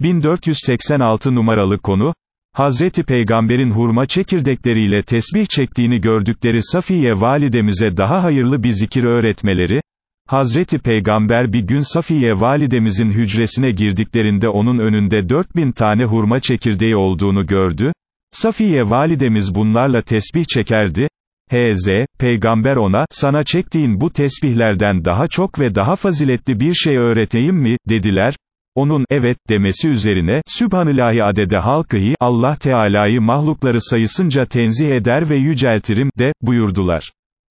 1486 numaralı konu, Hazreti Peygamber'in hurma çekirdekleriyle tesbih çektiğini gördükleri Safiye validemize daha hayırlı bir zikir öğretmeleri, Hazreti Peygamber bir gün Safiye validemizin hücresine girdiklerinde onun önünde 4000 tane hurma çekirdeği olduğunu gördü, Safiye validemiz bunlarla tesbih çekerdi, H.Z., peygamber ona, sana çektiğin bu tesbihlerden daha çok ve daha faziletli bir şey öğreteyim mi, dediler, onun, evet, demesi üzerine, Sübhanillahi adede halkıhi, Allah Teala'yı mahlukları sayısınca tenzih eder ve yüceltirim, de, buyurdular.